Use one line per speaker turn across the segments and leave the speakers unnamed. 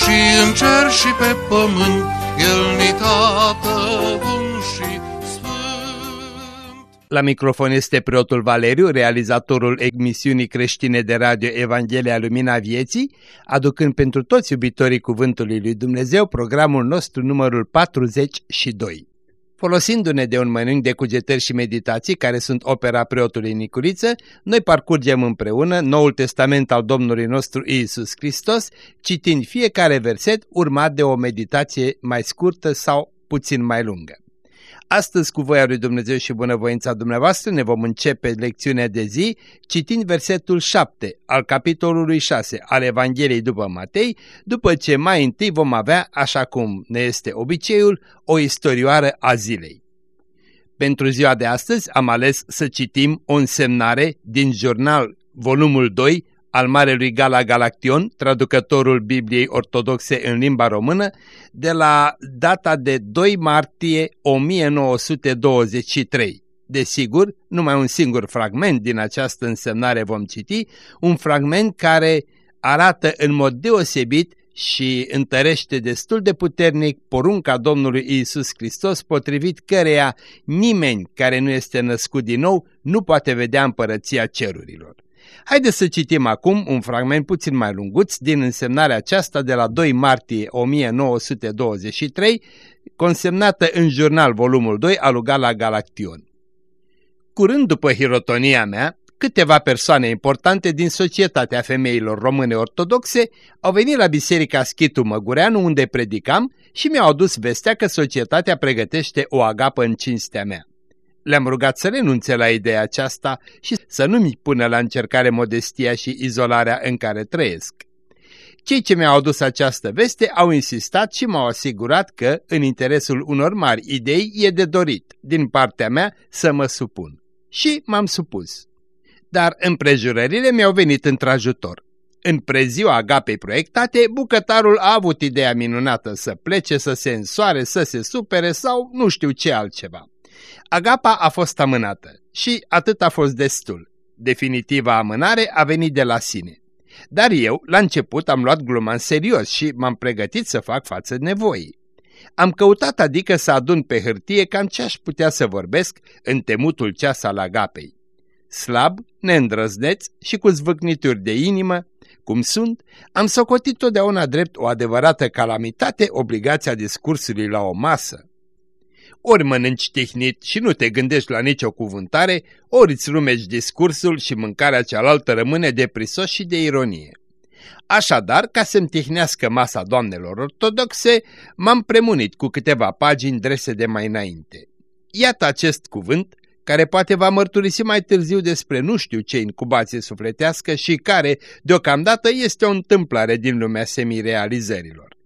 și în cer și pe pământ, El ni tată bun și
la microfon este preotul Valeriu, realizatorul emisiunii creștine de radio Evanghelia Lumina Vieții, aducând pentru toți iubitorii Cuvântului Lui Dumnezeu programul nostru numărul 42. Folosindu-ne de un mănânc de cugetări și meditații care sunt opera preotului Nicuriță, noi parcurgem împreună Noul Testament al Domnului nostru Iisus Hristos, citind fiecare verset urmat de o meditație mai scurtă sau puțin mai lungă. Astăzi, cu voia lui Dumnezeu și bunăvoința dumneavoastră, ne vom începe lecțiunea de zi citind versetul 7 al capitolului 6 al Evangheliei după Matei, după ce mai întâi vom avea, așa cum ne este obiceiul, o istorioară a zilei. Pentru ziua de astăzi am ales să citim o însemnare din jurnal volumul 2 al Marelui Gala Galaction, traducătorul Bibliei Ortodoxe în limba română, de la data de 2 martie 1923. Desigur, numai un singur fragment din această însemnare vom citi, un fragment care arată în mod deosebit și întărește destul de puternic porunca Domnului Isus Hristos, potrivit căreia nimeni care nu este născut din nou nu poate vedea împărăția cerurilor. Haideți să citim acum un fragment puțin mai lunguț din însemnarea aceasta de la 2 martie 1923, consemnată în jurnal volumul 2 al Gala Galaction. Curând după hirotonia mea, câteva persoane importante din societatea femeilor române ortodoxe au venit la biserica Schitu Măgureanu unde predicam și mi-au adus vestea că societatea pregătește o agapă în cinstea mea. Le-am rugat să renunțe la ideea aceasta și să nu-mi pună la încercare modestia și izolarea în care trăiesc. Cei ce mi-au adus această veste au insistat și m-au asigurat că, în interesul unor mari idei, e de dorit, din partea mea, să mă supun. Și m-am supus. Dar împrejurările mi-au venit într-ajutor. În preziua agapei proiectate, bucătarul a avut ideea minunată să plece, să se însoare, să se supere sau nu știu ce altceva. Agapa a fost amânată și atât a fost destul. Definitiva amânare a venit de la sine. Dar eu, la început, am luat gluma în serios și m-am pregătit să fac față nevoii. Am căutat adică să adun pe hârtie cam ce aș putea să vorbesc în temutul ceas al agapei. Slab, neîndrăzneț și cu zvâcnituri de inimă, cum sunt, am socotit totdeauna drept o adevărată calamitate obligația discursului la o masă ori mănânci tihnit și nu te gândești la nicio cuvântare, ori îți rumegi discursul și mâncarea cealaltă rămâne de prisos și de ironie. Așadar, ca să-mi tihnească masa doamnelor ortodoxe, m-am premunit cu câteva pagini drese de mai înainte. Iată acest cuvânt, care poate va mărturisi mai târziu despre nu știu ce incubație sufletească și care, deocamdată, este o întâmplare din lumea semirealizărilor.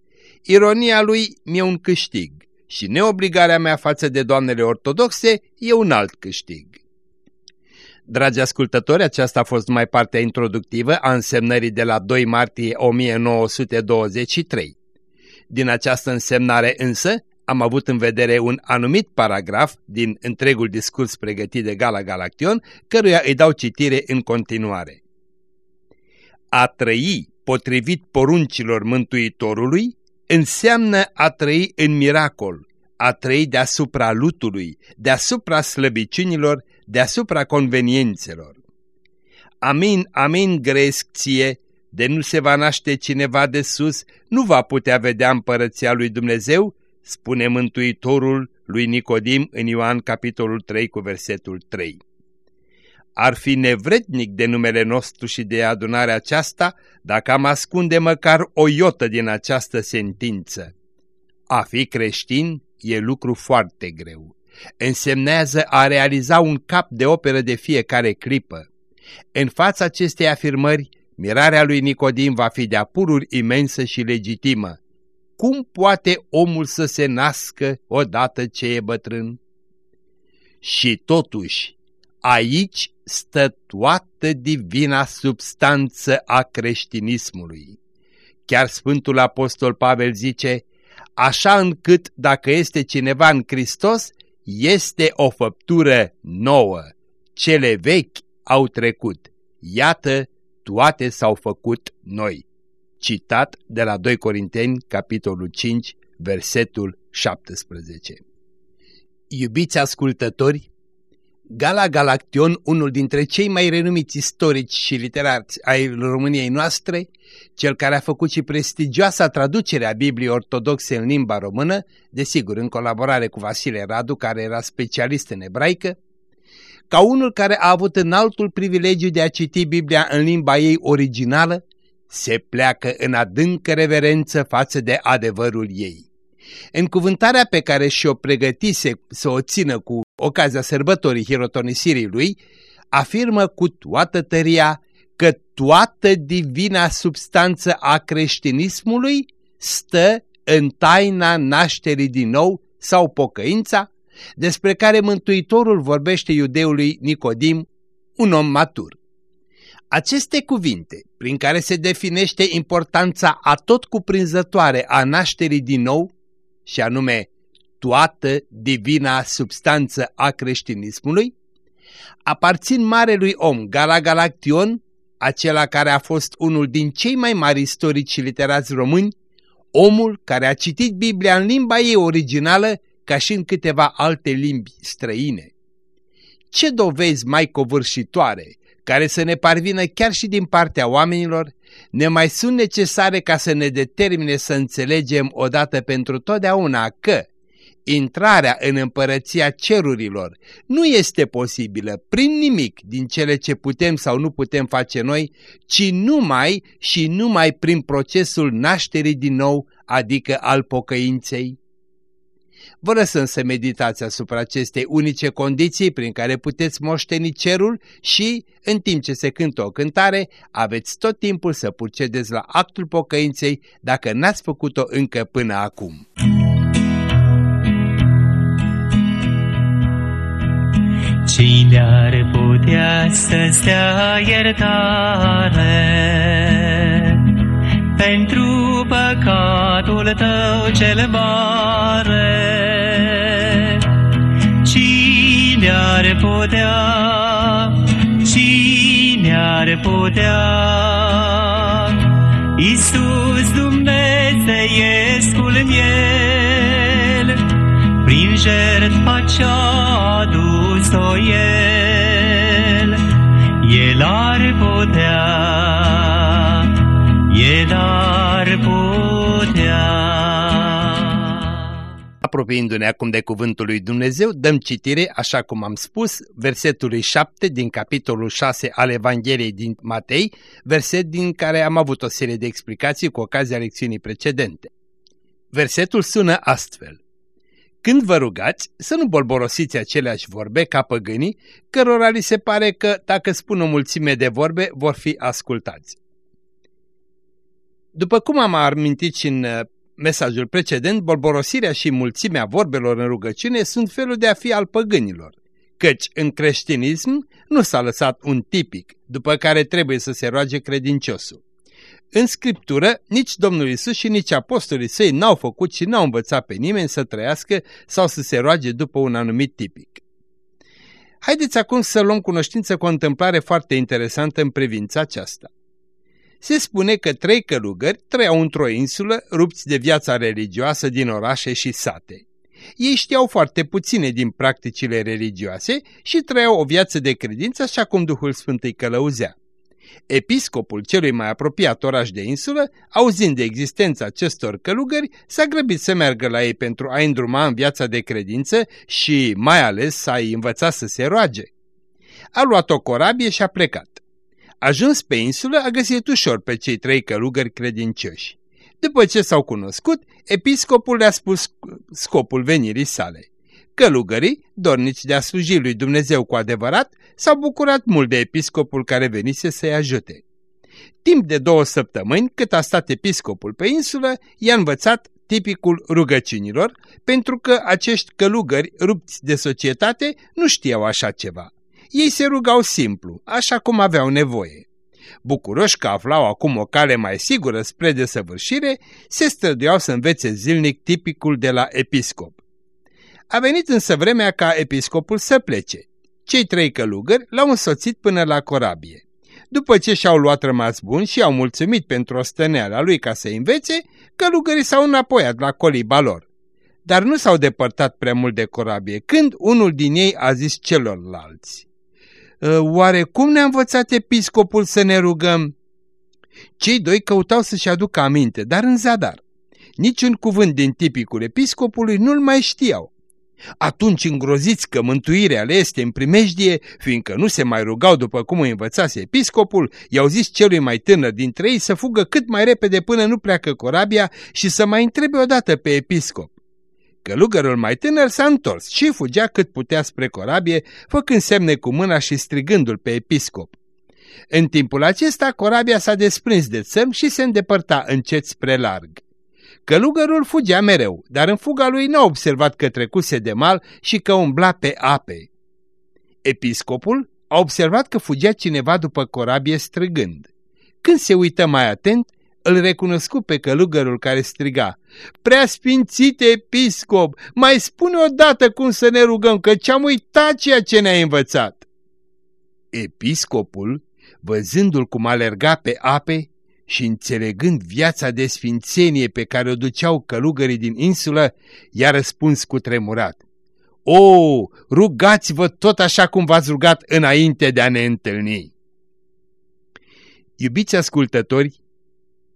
Ironia lui mi-e un câștig și neobligarea mea față de doamnele ortodoxe e un alt câștig. Dragi ascultători, aceasta a fost mai partea introductivă a însemnării de la 2 martie 1923. Din această însemnare însă am avut în vedere un anumit paragraf din întregul discurs pregătit de Gala Galaction, căruia îi dau citire în continuare. A trăi potrivit poruncilor Mântuitorului înseamnă a trăi în miracol, a trăi deasupra lutului, deasupra slăbiciunilor, deasupra conveniențelor. Amin, amin gresc ție, de nu se va naște cineva de sus, nu va putea vedea împărăția lui Dumnezeu, spune Mântuitorul lui Nicodim în Ioan capitolul 3 cu versetul 3. Ar fi nevrednic de numele nostru și de adunarea aceasta dacă am ascunde măcar o iotă din această sentință. A fi creștin e lucru foarte greu. Însemnează a realiza un cap de operă de fiecare clipă. În fața acestei afirmări, mirarea lui Nicodim va fi de-a pururi imensă și legitimă. cum poate omul să se nască odată ce e bătrân? Și totuși, aici stă toată divina substanță a creștinismului. Chiar Sfântul Apostol Pavel zice, așa încât dacă este cineva în Hristos, este o făptură nouă. Cele vechi au trecut. Iată, toate s-au făcut noi. Citat de la 2 Corinteni, capitolul 5, versetul 17. Iubiți ascultători, Gala Galaction, unul dintre cei mai renumiți istorici și literați ai României noastre, cel care a făcut și prestigioasa traducere a Bibliei Ortodoxe în limba română, desigur în colaborare cu Vasile Radu, care era specialist în ebraică, ca unul care a avut înaltul privilegiu de a citi Biblia în limba ei originală, se pleacă în adâncă reverență față de adevărul ei. În cuvântarea pe care și-o pregătise să o țină cu ocazia sărbătorii hirotonisirii lui, afirmă cu toată tăria că toată divina substanță a creștinismului stă în taina nașterii din nou sau pocăința, despre care Mântuitorul vorbește iudeului Nicodim, un om matur. Aceste cuvinte, prin care se definește importanța atot cuprinzătoare a nașterii din nou, și anume toată divina substanță a creștinismului, aparțin marelui om Gala acela care a fost unul din cei mai mari istorici și literați români, omul care a citit Biblia în limba ei originală ca și în câteva alte limbi străine. Ce dovezi mai covârșitoare, care să ne parvină chiar și din partea oamenilor, ne mai sunt necesare ca să ne determine să înțelegem odată pentru totdeauna că intrarea în împărăția cerurilor nu este posibilă prin nimic din cele ce putem sau nu putem face noi, ci numai și numai prin procesul nașterii din nou, adică al pocăinței. Vă lăsăm să meditați asupra acestei unice condiții prin care puteți moșteni cerul și, în timp ce se cântă o cântare, aveți tot timpul să procedeți la actul pocăinței dacă n-ați făcut-o încă până acum.
Cine ar putea să-ți dea iertare pentru păcatul tău cel mare? Cine ar putea, cine ar putea? Iisus Dumnezeiescul miel, prin jertfa ce-a adus-o El, El ar putea, El ar putea.
Apropiindu-ne acum de cuvântul lui Dumnezeu, dăm citire, așa cum am spus, versetului 7 din capitolul 6 al Evangheliei din Matei, verset din care am avut o serie de explicații cu ocazia lecțiunii precedente. Versetul sună astfel. Când vă rugați, să nu bolborosiți aceleași vorbe ca păgânii, cărora li se pare că, dacă spun o mulțime de vorbe, vor fi ascultați. După cum am amintit și în uh, mesajul precedent, bolborosirea și mulțimea vorbelor în rugăciune sunt felul de a fi al păgânilor, căci în creștinism nu s-a lăsat un tipic, după care trebuie să se roage credinciosul. În Scriptură, nici Domnul Isus și nici apostolii săi n-au făcut și n-au învățat pe nimeni să trăiască sau să se roage după un anumit tipic. Haideți acum să luăm cunoștință cu o întâmplare foarte interesantă în privința aceasta. Se spune că trei călugări trăiau într-o insulă rupți de viața religioasă din orașe și sate. Ei știau foarte puține din practicile religioase și trăiau o viață de credință așa cum Duhul Sfânt îi călăuzea. Episcopul celui mai apropiat oraș de insulă, auzind de existența acestor călugări, s-a grăbit să meargă la ei pentru a îndruma în viața de credință și mai ales să-i învăța să se roage. A luat o corabie și a plecat. Ajuns pe insulă, a găsit ușor pe cei trei călugări credincioși. După ce s-au cunoscut, episcopul le-a spus scopul venirii sale. Călugării, dornici de a sluji lui Dumnezeu cu adevărat, s-au bucurat mult de episcopul care venise să-i ajute. Timp de două săptămâni, cât a stat episcopul pe insulă, i-a învățat tipicul rugăciunilor, pentru că acești călugări rupți de societate nu știau așa ceva. Ei se rugau simplu, așa cum aveau nevoie. Bucuroși că aflau acum o cale mai sigură spre desăvârșire, se străduiau să învețe zilnic tipicul de la episcop. A venit însă vremea ca episcopul să plece. Cei trei călugări l-au însoțit până la corabie. După ce și-au luat rămas bun și au mulțumit pentru stăneala lui ca să învețe, călugării s-au înapoiat la coliba lor. Dar nu s-au depărtat prea mult de corabie, când unul din ei a zis celorlalți. Ă, Oare cum ne-a învățat episcopul să ne rugăm? Cei doi căutau să-și aducă aminte, dar în zadar. Niciun cuvânt din tipicul episcopului nu-l mai știau. Atunci îngroziți că mântuirea le este în primejdie, fiindcă nu se mai rugau după cum îi învățase episcopul, i-au zis celui mai tânăr dintre ei să fugă cât mai repede până nu pleacă corabia și să mai întrebe odată pe episcop. Călugărul mai tânăr s-a întors și fugea cât putea spre corabie, făcând semne cu mâna și strigându-l pe episcop. În timpul acesta, corabia s-a desprins de țărm și se îndepărta încet spre larg. Călugărul fugea mereu, dar în fuga lui n-a observat că trecuse de mal și că umbla pe ape. Episcopul a observat că fugea cineva după corabie strigând. Când se uită mai atent, îl recunoscu pe călugărul care striga, Prea sfințite episcop, mai spune odată cum să ne rugăm, că ce-am uitat ceea ce ne-ai învățat. Episcopul, văzându-l cum alerga pe ape, și înțelegând viața de sfințenie pe care o duceau călugării din insulă, i-a răspuns cu tremurat. O, rugați-vă tot așa cum v-ați rugat înainte de a ne întâlni. Iubiți ascultători,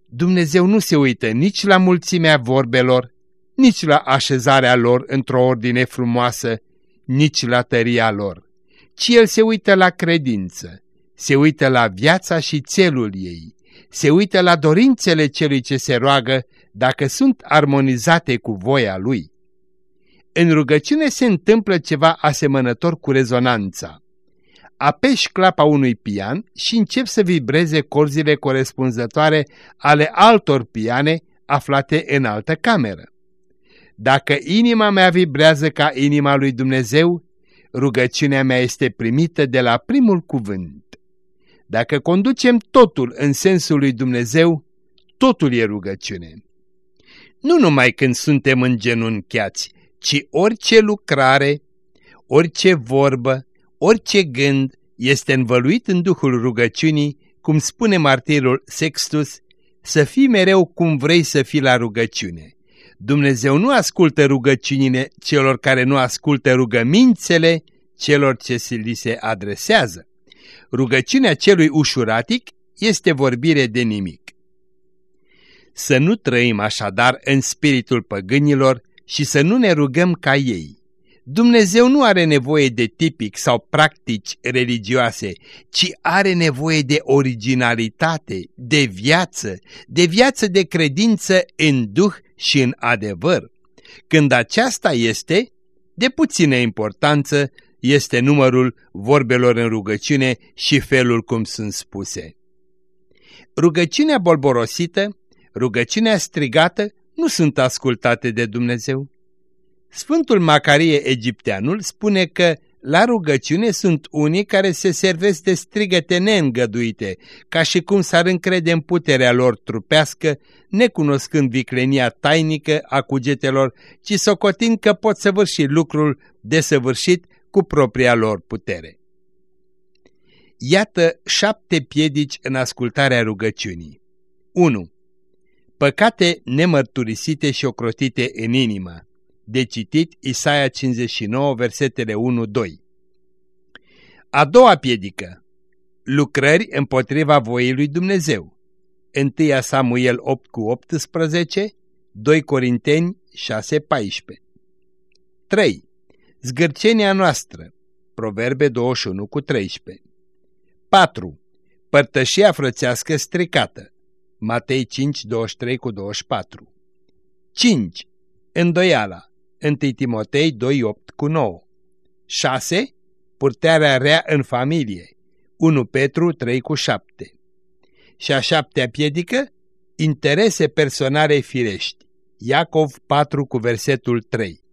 Dumnezeu nu se uită nici la mulțimea vorbelor, nici la așezarea lor într-o ordine frumoasă, nici la tăria lor, ci El se uită la credință, se uită la viața și țelul ei, se uită la dorințele celui ce se roagă dacă sunt armonizate cu voia lui. În rugăciune se întâmplă ceva asemănător cu rezonanța. Apeși clapa unui pian și încep să vibreze corzile corespunzătoare ale altor piane aflate în altă cameră. Dacă inima mea vibrează ca inima lui Dumnezeu, rugăciunea mea este primită de la primul cuvânt. Dacă conducem totul în sensul lui Dumnezeu, totul e rugăciune. Nu numai când suntem îngenunchiați, ci orice lucrare, orice vorbă, orice gând este învăluit în duhul rugăciunii, cum spune martirul Sextus, să fii mereu cum vrei să fii la rugăciune. Dumnezeu nu ascultă rugăciunile celor care nu ascultă rugămințele celor ce se li se adresează. Rugăciunea celui ușuratic este vorbire de nimic. Să nu trăim așadar în spiritul păgânilor și să nu ne rugăm ca ei. Dumnezeu nu are nevoie de tipic sau practici religioase, ci are nevoie de originalitate, de viață, de viață de credință în duh și în adevăr. Când aceasta este, de puțină importanță este numărul vorbelor în rugăciune și felul cum sunt spuse. Rugăciunea bolborosită, rugăciunea strigată nu sunt ascultate de Dumnezeu. Sfântul Macarie Egipteanul spune că la rugăciune sunt unii care se servesc de strigăte neîngăduite, ca și cum s-ar încrede în puterea lor trupească, necunoscând viclenia tainică a cugetelor, ci socotind că pot săvârși lucrul desăvârșit cu propria lor putere. Iată șapte piedici în ascultarea rugăciunii. 1. Păcate nemărturisite și ocrotite în inimă. De citit Isaia 59, versetele 1-2. A doua piedică. Lucrări împotriva voii lui Dumnezeu. 1 Samuel 8 cu 18, 2 Corinteni 6, 14. 3. Zgârcenia noastră. Proverbe 21 cu 13. 4. Părtășia frățească stricată. Matei 5, 23 cu 24. 5. Îndoiala. 1 Timotei 2, 8 cu 9. 6. Purtarea rea în familie. 1 Petru 3 cu 7. Și a șaptea piedică, interese personale firești. Iacov 4 cu versetul 3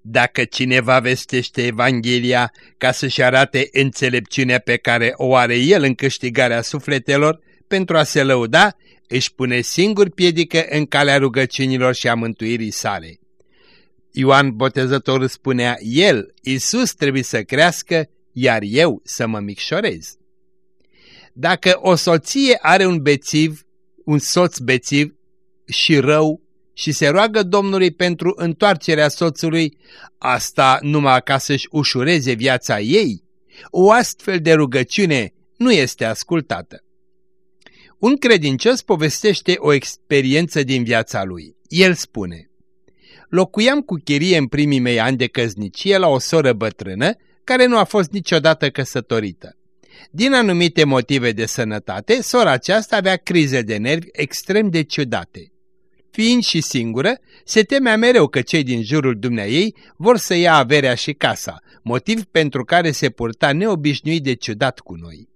Dacă cineva vestește Evanghelia ca să-și arate înțelepciunea pe care o are el în câștigarea sufletelor, pentru a se lăuda, își pune singur piedică în calea rugăciunilor și a mântuirii sale. Ioan Botezătorul spunea, el, Isus, trebuie să crească, iar eu să mă micșorez. Dacă o soție are un bețiv, un soț bețiv și rău și se roagă Domnului pentru întoarcerea soțului, asta numai ca să-și ușureze viața ei, o astfel de rugăciune nu este ascultată. Un credincios povestește o experiență din viața lui. El spune, Locuiam cu chirie în primii mei ani de căznicie la o soră bătrână care nu a fost niciodată căsătorită. Din anumite motive de sănătate, sora aceasta avea crize de nervi extrem de ciudate. Fiind și singură, se temea mereu că cei din jurul dumneaei vor să ia averea și casa, motiv pentru care se purta neobișnuit de ciudat cu noi.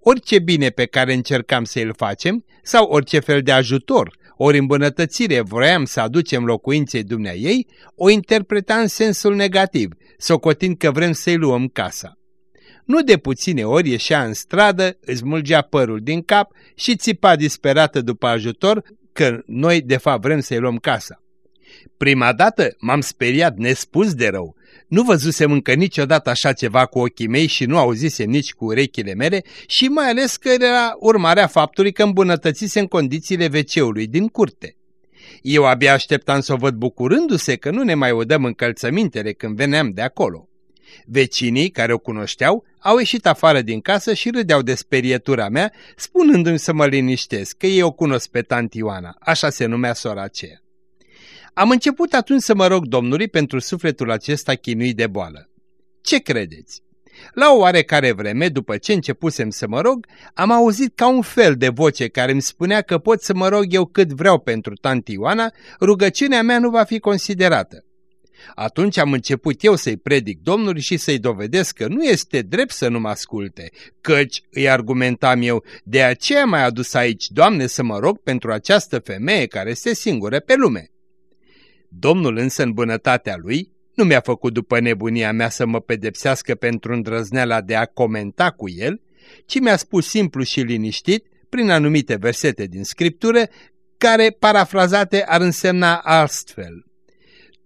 Orice bine pe care încercam să îl facem, sau orice fel de ajutor, ori îmbunătățire vroiam să aducem locuinței dumneaei, o interpreta în sensul negativ, socotind că vrem să-i luăm casa. Nu de puține ori ieșea în stradă, îți mulgea părul din cap și țipa disperată după ajutor că noi de fapt vrem să-i luăm casa. Prima dată m-am speriat nespus de rău. Nu văzusem încă niciodată așa ceva cu ochii mei și nu auzisem nici cu urechile mele și mai ales că era urmarea faptului că îmbunătățisem condițiile veceului din curte. Eu abia așteptam să o văd bucurându-se că nu ne mai udăm încălțămintele când veneam de acolo. Vecinii, care o cunoșteau, au ieșit afară din casă și râdeau de sperietura mea, spunându-mi să mă liniștesc, că ei o cunosc pe tanti Ioana, așa se numea sora aceea. Am început atunci să mă rog Domnului pentru sufletul acesta chinuit de boală. Ce credeți? La o oarecare vreme, după ce începusem să mă rog, am auzit ca un fel de voce care îmi spunea că pot să mă rog eu cât vreau pentru tanti Ioana, rugăciunea mea nu va fi considerată. Atunci am început eu să-i predic Domnului și să-i dovedesc că nu este drept să nu mă asculte, căci, îi argumentam eu, de aceea m-ai adus aici, Doamne, să mă rog pentru această femeie care este singură pe lume. Domnul însă în bunătatea lui nu mi-a făcut după nebunia mea să mă pedepsească pentru îndrăzneala de a comenta cu el, ci mi-a spus simplu și liniștit, prin anumite versete din Scriptură, care, parafrazate, ar însemna astfel.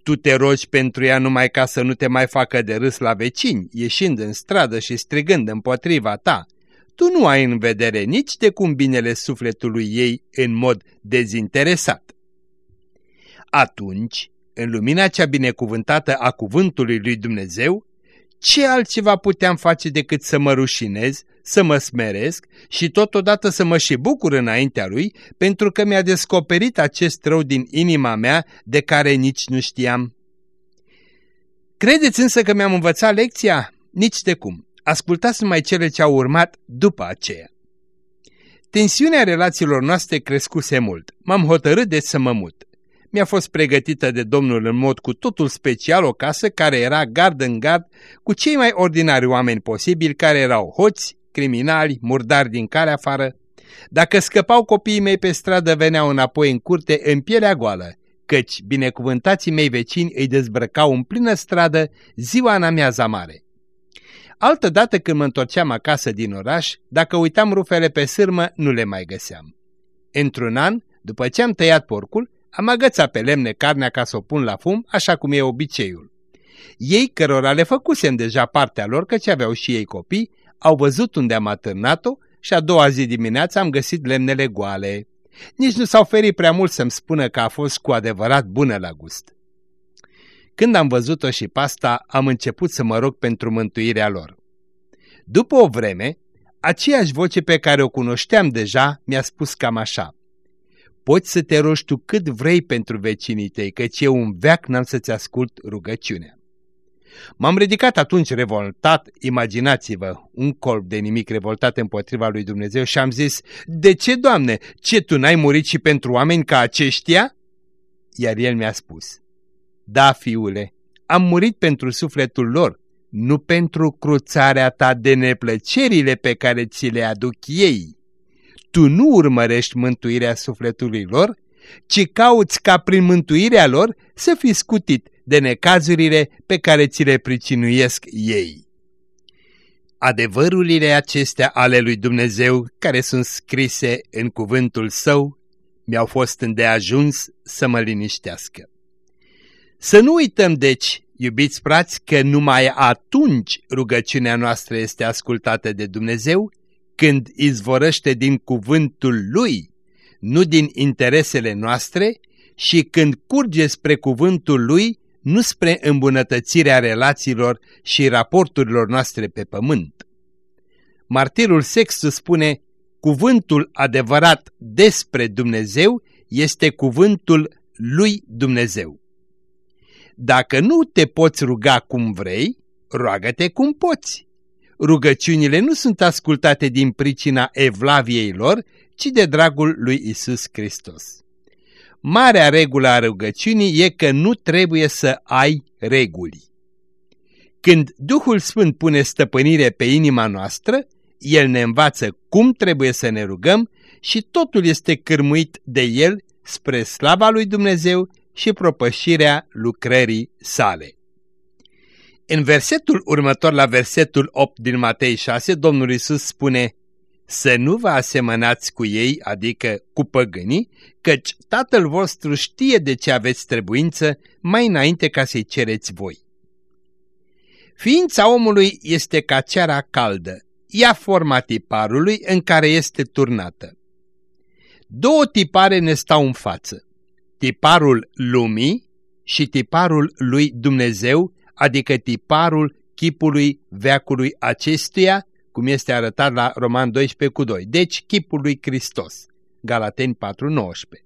Tu te rogi pentru ea numai ca să nu te mai facă de râs la vecini, ieșind în stradă și strigând împotriva ta. Tu nu ai în vedere nici de cum binele sufletului ei în mod dezinteresat. Atunci, în lumina cea binecuvântată a cuvântului lui Dumnezeu, ce altceva puteam face decât să mă rușinez, să mă smeresc și totodată să mă și bucur înaintea lui, pentru că mi-a descoperit acest rău din inima mea de care nici nu știam. Credeți însă că mi-am învățat lecția? Nici de cum. Ascultați numai cele ce au urmat după aceea. Tensiunea relațiilor noastre crescuse mult. M-am hotărât de să mă mut mi-a fost pregătită de Domnul în mod cu totul special o casă care era gard în gard cu cei mai ordinari oameni posibili care erau hoți, criminali, murdari din care afară. Dacă scăpau copiii mei pe stradă, veneau înapoi în curte în pielea goală, căci binecuvântații mei vecini îi dezbrăcau în plină stradă ziua în amiaza mare. Altă dată când mă întorceam acasă din oraș, dacă uitam rufele pe sârmă, nu le mai găseam. Într-un an, după ce am tăiat porcul, am agățat pe lemne carnea ca să o pun la fum, așa cum e obiceiul. Ei, cărora le făcusem deja partea lor, căci aveau și ei copii, au văzut unde am atârnat-o și a doua zi dimineața am găsit lemnele goale. Nici nu s-au ferit prea mult să-mi spună că a fost cu adevărat bună la gust. Când am văzut-o și pasta, am început să mă rog pentru mântuirea lor. După o vreme, aceeași voce pe care o cunoșteam deja mi-a spus cam așa poți să te rogi tu cât vrei pentru vecinii tăi, căci eu un veac n-am să-ți ascult rugăciunea. M-am ridicat atunci revoltat, imaginați-vă, un colp de nimic revoltat împotriva lui Dumnezeu și am zis, De ce, Doamne, ce tu n-ai murit și pentru oameni ca aceștia? Iar el mi-a spus, Da, fiule, am murit pentru sufletul lor, nu pentru cruțarea ta de neplăcerile pe care ți le aduc ei tu nu urmărești mântuirea sufletului lor, ci cauți ca prin mântuirea lor să fii scutit de necazurile pe care ți le pricinuiesc ei. Adevărurile acestea ale lui Dumnezeu, care sunt scrise în cuvântul său, mi-au fost îndeajuns să mă liniștească. Să nu uităm, deci, iubiți frați, că numai atunci rugăciunea noastră este ascultată de Dumnezeu, când izvorăște din cuvântul Lui, nu din interesele noastre, și când curge spre cuvântul Lui, nu spre îmbunătățirea relațiilor și raporturilor noastre pe pământ. Martirul Sextus spune, cuvântul adevărat despre Dumnezeu este cuvântul lui Dumnezeu. Dacă nu te poți ruga cum vrei, roagă-te cum poți. Rugăciunile nu sunt ascultate din pricina evlaviei lor, ci de dragul lui Isus Hristos. Marea regulă a rugăciunii e că nu trebuie să ai reguli. Când Duhul Sfânt pune stăpânire pe inima noastră, El ne învață cum trebuie să ne rugăm și totul este cârmuit de El spre slava lui Dumnezeu și propășirea lucrării sale. În versetul următor la versetul 8 din Matei 6, Domnul Isus spune Să nu vă asemănați cu ei, adică cu păgânii, căci Tatăl vostru știe de ce aveți trebuință mai înainte ca să-i cereți voi. Ființa omului este ca ceara caldă, ia forma tiparului în care este turnată. Două tipare ne stau în față tiparul lumii și tiparul lui Dumnezeu, adică tiparul chipului veacului acestuia, cum este arătat la Roman 12 cu 2. Deci chipul lui Hristos. Galateni 4:19.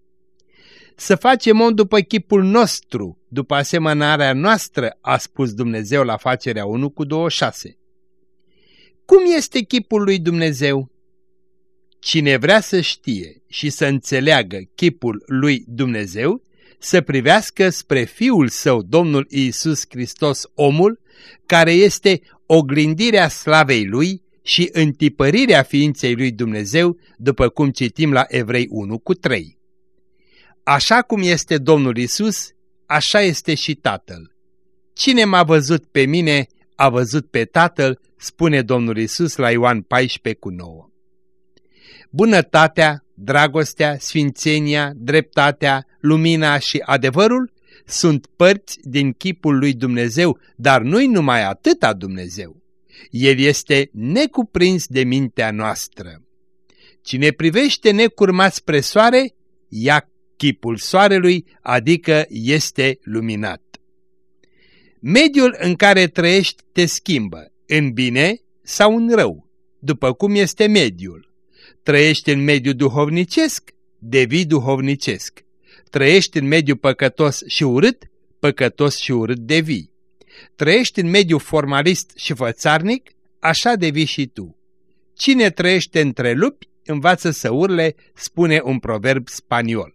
Să facem om după chipul nostru, după asemănarea noastră, a spus Dumnezeu la facerea 1 cu 26. Cum este chipul lui Dumnezeu? Cine vrea să știe și să înțeleagă chipul lui Dumnezeu, să privească spre Fiul Său, Domnul Iisus Hristos, omul, care este oglindirea slavei Lui și întipărirea ființei Lui Dumnezeu, după cum citim la Evrei 1 cu 3. Așa cum este Domnul Isus, așa este și Tatăl. Cine m-a văzut pe mine, a văzut pe Tatăl, spune Domnul Isus la Ioan 14 cu 9 bunătatea, dragostea, sfințenia, dreptatea, lumina și adevărul sunt părți din chipul lui Dumnezeu, dar nu-i numai atâta Dumnezeu. El este necuprins de mintea noastră. Cine privește necurmat spre soare, ia chipul soarelui, adică este luminat. Mediul în care trăiești te schimbă, în bine sau în rău, după cum este mediul. Trăiești în mediul duhovnicesc, devii duhovnicesc. Trăiești în mediul păcătos și urât, păcătos și urât devii. Trăiești în mediul formalist și fățarnic, așa devii și tu. Cine trăiește între lupi, învață să urle, spune un proverb spaniol.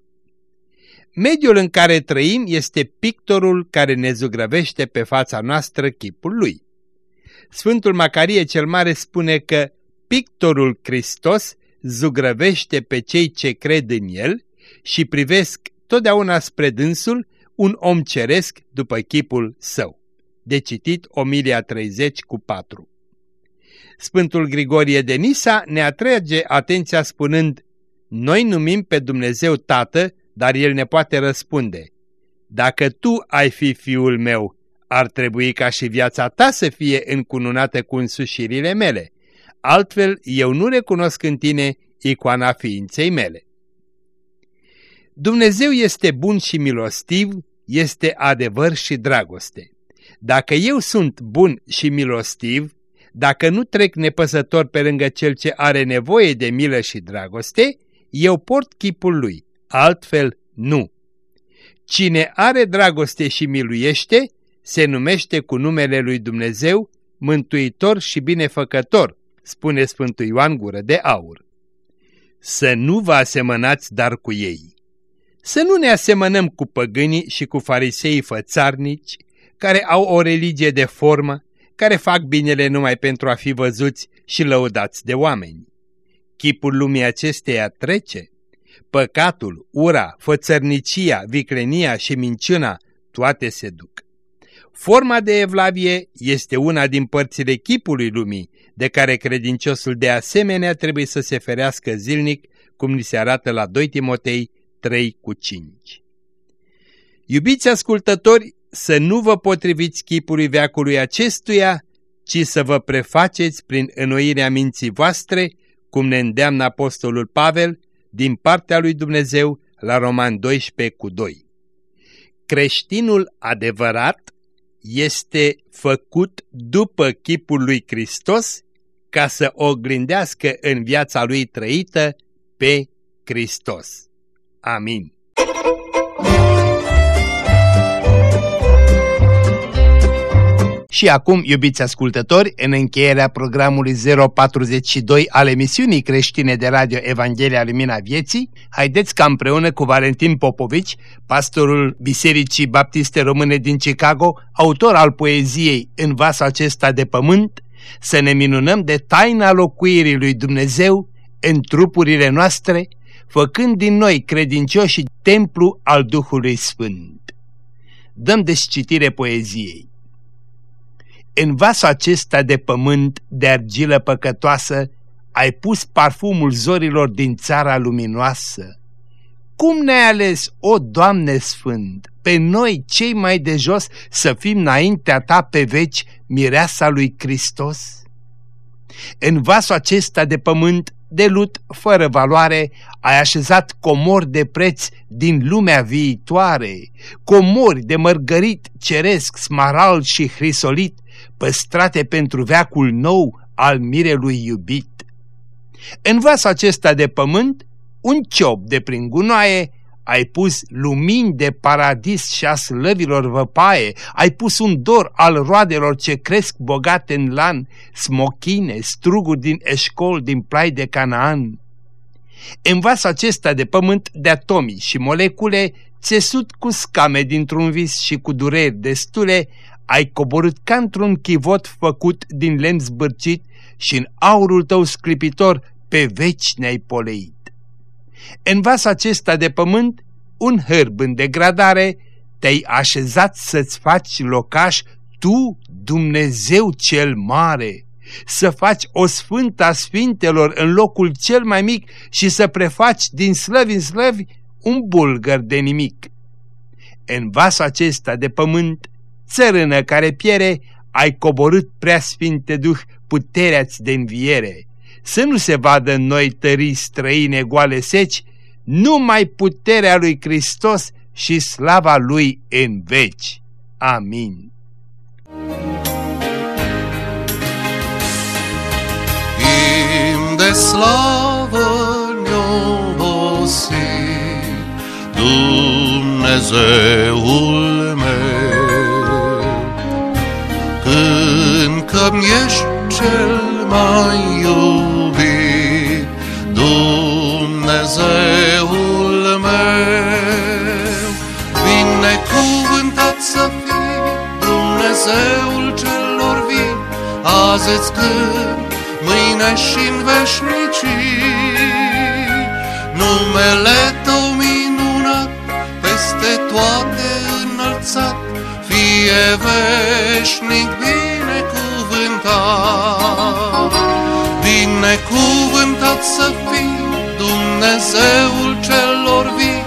Mediul în care trăim este pictorul care ne zugrăvește pe fața noastră chipul lui. Sfântul Macarie cel Mare spune că pictorul Hristos zugrăvește pe cei ce cred în el și privesc totdeauna spre dânsul un om ceresc după chipul său. De citit Omilia 30 cu 4. Sfântul Grigorie de Nisa ne atrage atenția spunând Noi numim pe Dumnezeu Tată, dar El ne poate răspunde Dacă tu ai fi fiul meu, ar trebui ca și viața ta să fie încununată cu însușirile mele altfel eu nu recunosc în tine icoana ființei mele. Dumnezeu este bun și milostiv, este adevăr și dragoste. Dacă eu sunt bun și milostiv, dacă nu trec nepăsător pe lângă cel ce are nevoie de milă și dragoste, eu port chipul lui, altfel nu. Cine are dragoste și miluiește, se numește cu numele lui Dumnezeu, mântuitor și binefăcător, spune Sfântul Ioan Gură de Aur. Să nu vă asemănați dar cu ei. Să nu ne asemănăm cu păgânii și cu fariseii fățarnici, care au o religie de formă, care fac binele numai pentru a fi văzuți și lăudați de oameni. Chipul lumii acesteia trece. Păcatul, ura, fățărnicia, viclenia și minciuna, toate se duc. Forma de evlavie este una din părțile chipului lumii, de care credinciosul de asemenea trebuie să se ferească zilnic, cum ni se arată la 2 Timotei 3 cu 5. Iubiți ascultători, să nu vă potriviți chipului veacului acestuia, ci să vă prefaceți prin înnoirea minții voastre, cum ne îndeamnă Apostolul Pavel, din partea lui Dumnezeu la Roman 12 cu 2. Creștinul adevărat este făcut după chipul lui Hristos ca să oglindească în viața lui trăită pe Hristos. Amin. Și acum, iubiți ascultători, în încheierea programului 042 al emisiunii creștine de radio Evanghelia Lumina Vieții, haideți ca împreună cu Valentin Popovici, pastorul Bisericii Baptiste Române din Chicago, autor al poeziei În vasul acesta de pământ, să ne minunăm de taina locuirii lui Dumnezeu în trupurile noastre, făcând din noi credincioși templu al Duhului Sfânt. Dăm descitire poeziei. În vasul acesta de pământ, de argilă păcătoasă, ai pus parfumul zorilor din țara luminoasă. Cum ne-ai ales, o Doamne Sfânt, pe noi, cei mai de jos, să fim înaintea Ta pe veci, mireasa lui Hristos? În vasul acesta de pământ, de lut, fără valoare, ai așezat comori de preț din lumea viitoare, comori de mărgărit ceresc, smaral și hrisolit, păstrate pentru veacul nou al mirelui iubit. În vasul acesta de pământ, un ciop de prin gunoaie, ai pus lumini de paradis și a slăvilor văpaie, ai pus un dor al roadelor ce cresc bogate în lan, smochine, struguri din eșcol, din plai de Canaan. În vasul acesta de pământ de atomi și molecule, țesut cu scame dintr-un vis și cu dureri destule, ai coborât ca într-un chivot făcut din lemn zbârcit și în aurul tău sclipitor pe veci ne-ai poleit. În vas acesta de pământ, un hârb în degradare, te-ai așezat să-ți faci locaș tu, Dumnezeu cel mare, să faci o sfânta sfintelor în locul cel mai mic și să prefaci din slăvi în slăvi un bulgăr de nimic. În vasul acesta de pământ țărână care piere, ai coborât prea sfinte Duh puterea-ți de înviere. Să nu se vadă în noi tării străine goale seci, numai puterea lui Hristos și slava lui în veci. Amin.
Im de slavă neobosit, Dumnezeul meu, că-mi ești cel mai iubit, Dumnezeul meu. Binecuvântat să fii, Dumnezeul celor vii, azi îți cânt, mâine și în veșnicii. Numele Tău minunat, peste toate înălțat, fie veșnic bine binecuvântat. Binecuvântat să fii, Dumnezeul celor vii,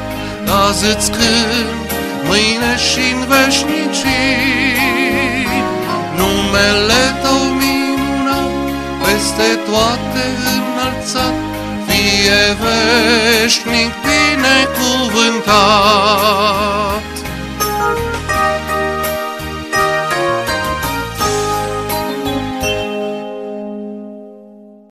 azi îți cânt, mâine și în veșnicii. Numele Tău minunat, peste toate înălțat, fie veșnic binecuvântat.